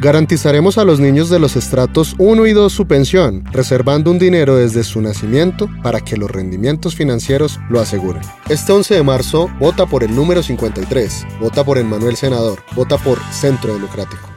Garantizaremos a los niños de los estratos 1 y 2 su pensión, reservando un dinero desde su nacimiento para que los rendimientos financieros lo aseguren. Este 11 de marzo, vota por el número 53, vota por Manuel Senador, vota por Centro Democrático.